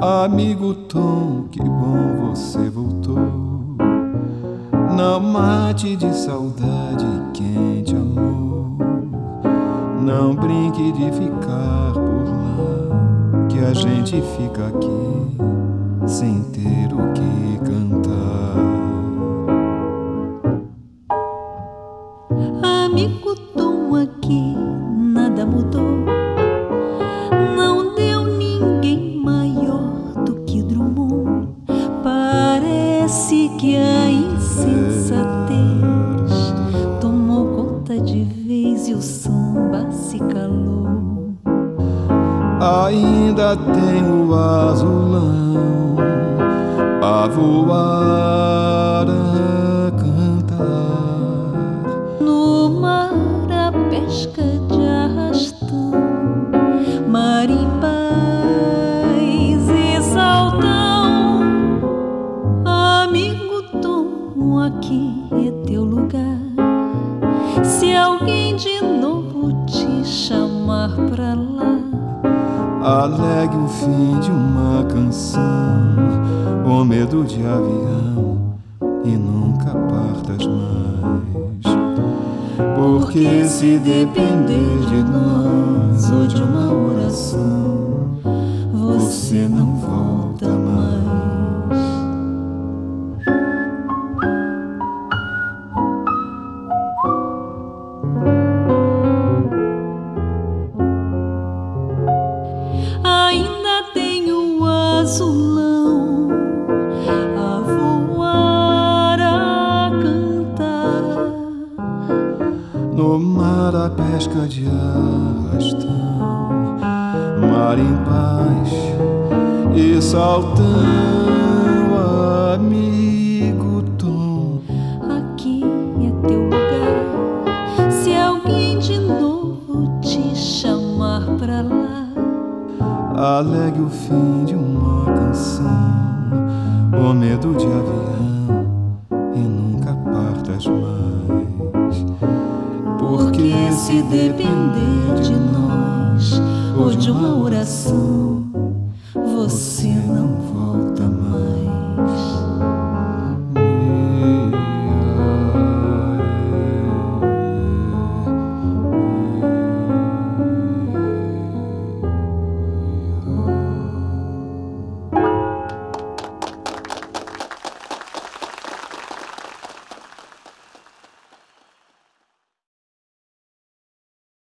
Amigo Tom, que bom você voltou. Não mate de saudade quem te amou. Não brinque de ficar por lá, que a gente fica aqui sem ter o que cantar. Amigo Tom, aqui Ainda tem o azulão a voar, a cantar. No mar a pesca de arrastão, marimbais e saltão. Amigo Tom, aqui é teu lugar. Se alguém de novo te chamar pra lá, Alegue o fim de uma canção, o medo de avião e nunca partas mais. Porque se depender de nós ou de uma oração, você não a pesca de arrastão, mar em paz e saltão, amigo Tom. Aqui é teu lugar. Se alguém de novo te chamar pra lá, Alegue o fim de uma canção, o medo de avião se depender de nós ou de uma oração, você não volta